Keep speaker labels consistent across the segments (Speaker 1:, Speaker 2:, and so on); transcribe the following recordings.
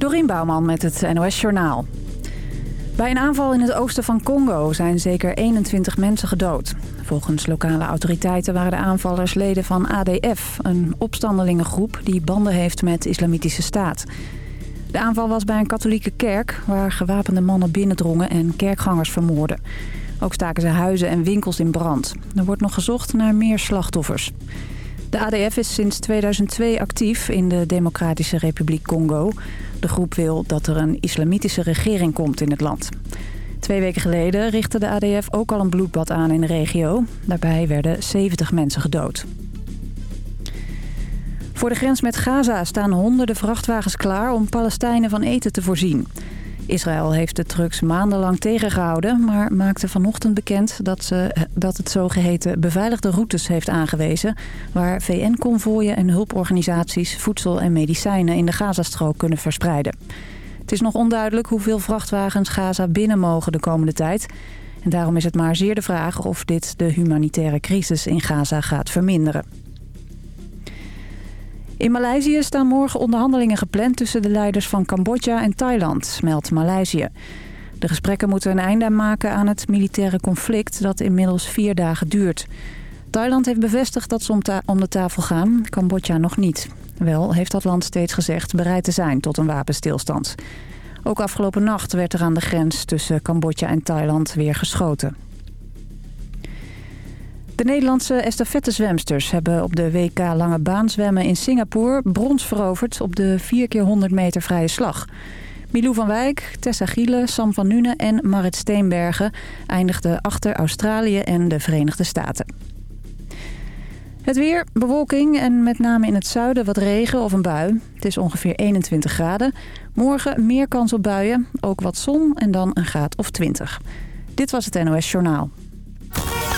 Speaker 1: Dorien Bouwman met het NOS Journaal. Bij een aanval in het oosten van Congo zijn zeker 21 mensen gedood. Volgens lokale autoriteiten waren de aanvallers leden van ADF... een opstandelingengroep die banden heeft met Islamitische Staat. De aanval was bij een katholieke kerk... waar gewapende mannen binnendrongen en kerkgangers vermoorden. Ook staken ze huizen en winkels in brand. Er wordt nog gezocht naar meer slachtoffers. De ADF is sinds 2002 actief in de Democratische Republiek Congo. De groep wil dat er een islamitische regering komt in het land. Twee weken geleden richtte de ADF ook al een bloedbad aan in de regio. Daarbij werden 70 mensen gedood. Voor de grens met Gaza staan honderden vrachtwagens klaar om Palestijnen van eten te voorzien. Israël heeft de trucks maandenlang tegengehouden... maar maakte vanochtend bekend dat, ze, dat het zogeheten beveiligde routes heeft aangewezen... waar VN-convooien en hulporganisaties voedsel en medicijnen in de Gazastrook kunnen verspreiden. Het is nog onduidelijk hoeveel vrachtwagens Gaza binnen mogen de komende tijd... En daarom is het maar zeer de vraag of dit de humanitaire crisis in Gaza gaat verminderen. In Maleisië staan morgen onderhandelingen gepland tussen de leiders van Cambodja en Thailand, meldt Maleisië. De gesprekken moeten een einde maken aan het militaire conflict dat inmiddels vier dagen duurt. Thailand heeft bevestigd dat ze om, de tafel gaan, Cambodja nog niet. Wel heeft dat land steeds gezegd bereid te zijn tot een wapenstilstand. Ook afgelopen nacht werd er aan de grens tussen Cambodja en Thailand weer geschoten. De Nederlandse estafettezwemsters hebben op de WK Lange Baan zwemmen in Singapore brons veroverd op de 4 keer 100 meter vrije slag. Milou van Wijk, Tessa Giele, Sam van Nuenen en Marit Steenbergen eindigden achter Australië en de Verenigde Staten. Het weer, bewolking en met name in het zuiden wat regen of een bui. Het is ongeveer 21 graden. Morgen meer kans op buien, ook wat zon en dan een graad of 20. Dit was het NOS Journaal.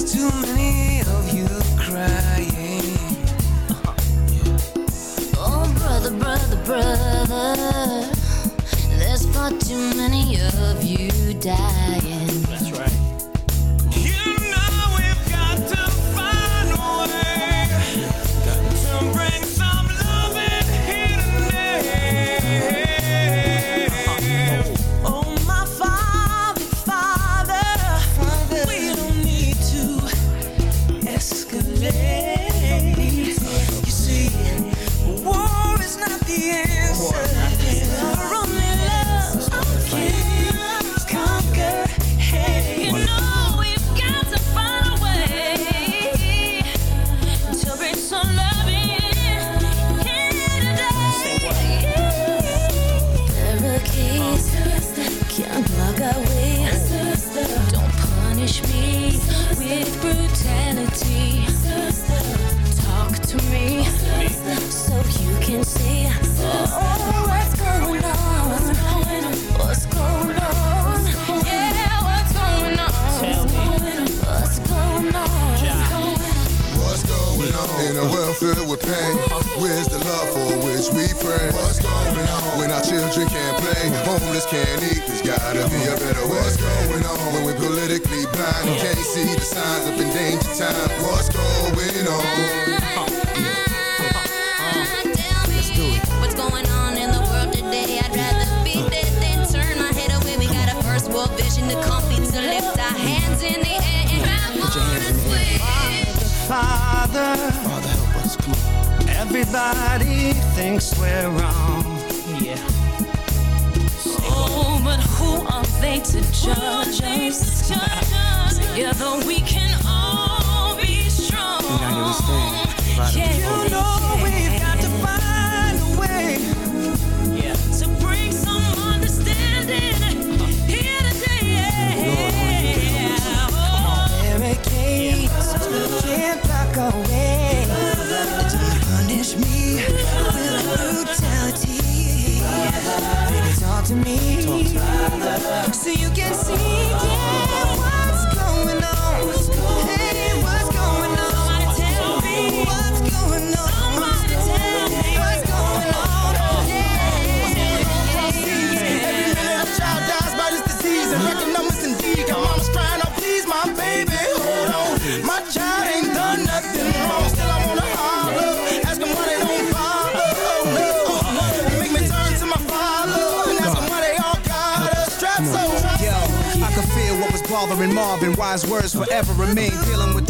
Speaker 2: There's too many of you crying.
Speaker 3: Oh, brother, brother, brother. There's far too many of you dying.
Speaker 4: That's right.
Speaker 2: You know we've got to find a way
Speaker 5: Marvin. Wise words forever remain. Dealing with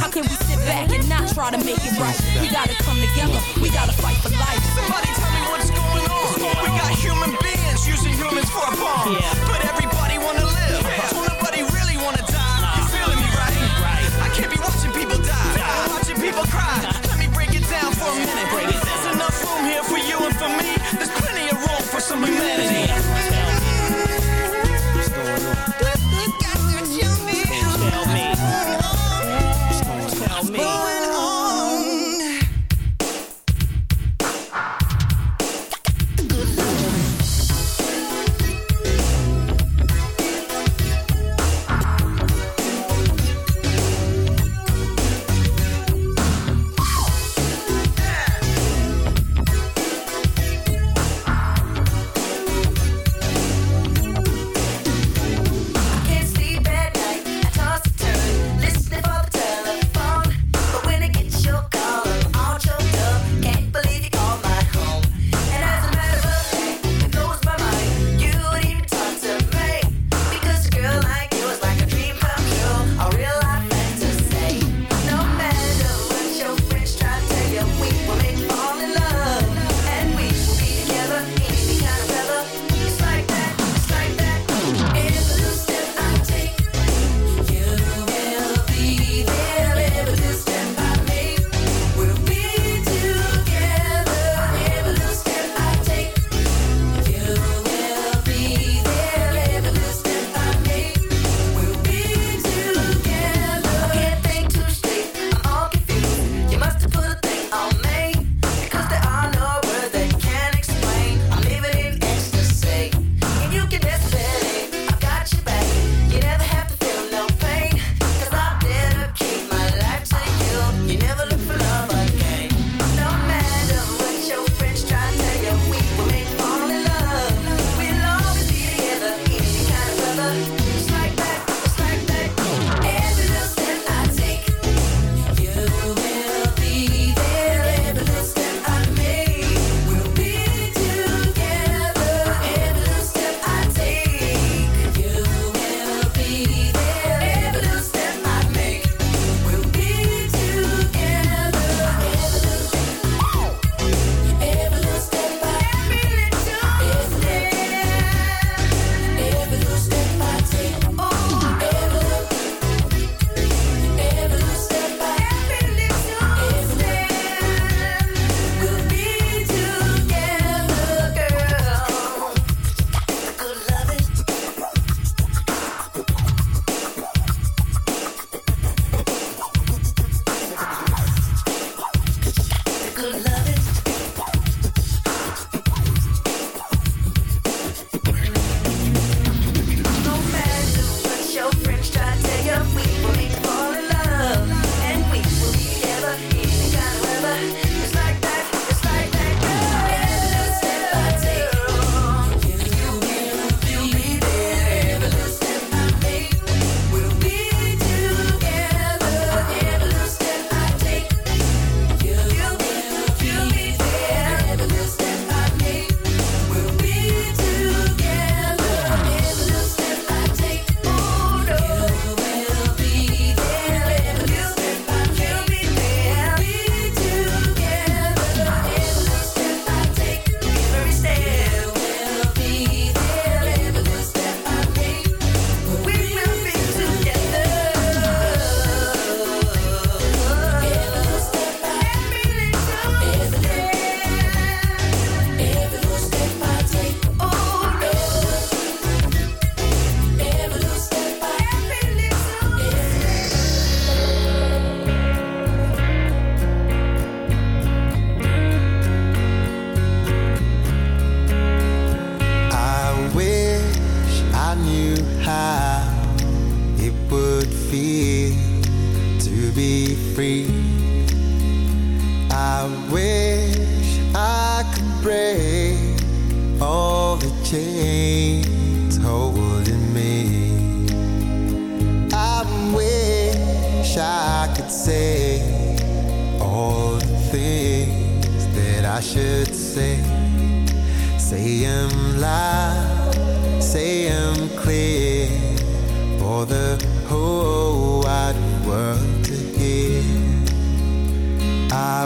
Speaker 6: How can we sit back and not try to make it right? We gotta come together. We gotta fight for life.
Speaker 4: Somebody tell me what's going on. We got human beings using humans for a bomb. But everybody wanna live. Don't nobody really wanna die. You feeling me, right? right? I can't be watching people die. I'm watching people cry. Let me break it down for a minute. There's enough room here for you and for me. There's plenty of room for some humanity.
Speaker 7: break all the chains holding me. I wish I could say all the things that I should say. Say them loud, say them clear for the whole wide world to hear. I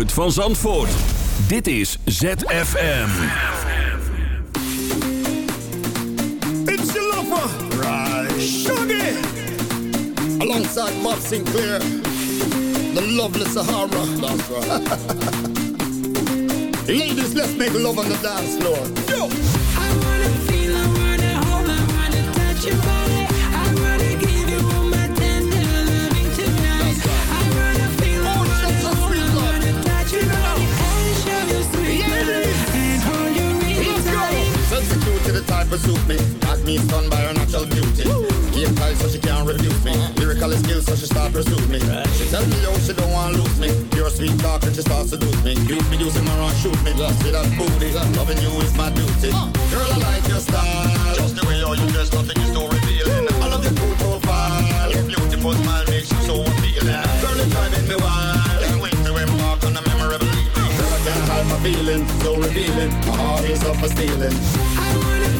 Speaker 8: Geluid van Zandvoort. Dit is ZFM.
Speaker 9: It's the lover. Right. Shuggy. Alongside Bob Sinclair. The lovely Sahara. That's right. Ladies, let's make love on the dance floor. Yo. Suit me. Got me stunned by her natural beauty. Game tight so she can't refuse me. Lyrical skills so she start pursue me. She tell me yo she don't want lose me. Pure sweet talk and she start seduce me. You be using my run shoot me. See that booty. Loving you is my duty. Girl I like your style. Just the way you dress, nothing is so revealing. I love your cool profile. Your beautiful smile makes you so appealing. Girl it's driving me wild. Can't wait to embark on a memorable evening. Girl I can't hide my feelings, so revealing. My heart is up for stealing.
Speaker 10: I wanna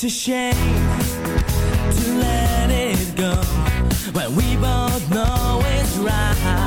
Speaker 11: It's a shame to let it go when we both know it's right.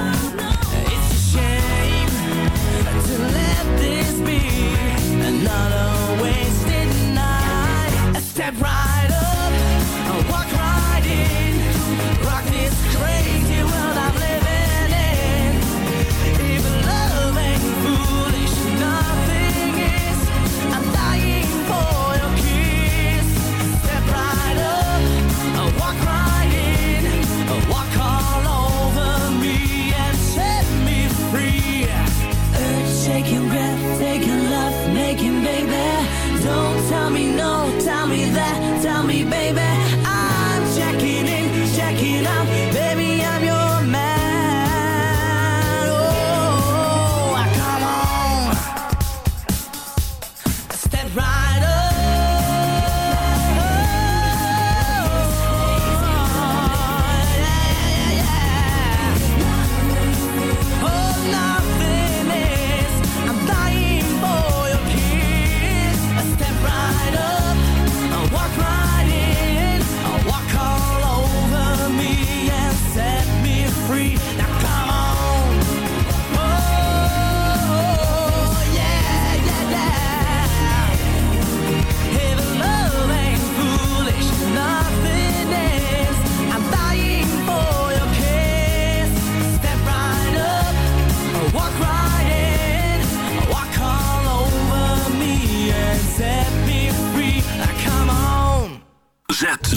Speaker 11: tell me no.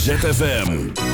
Speaker 8: ZFM.